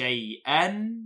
شيئا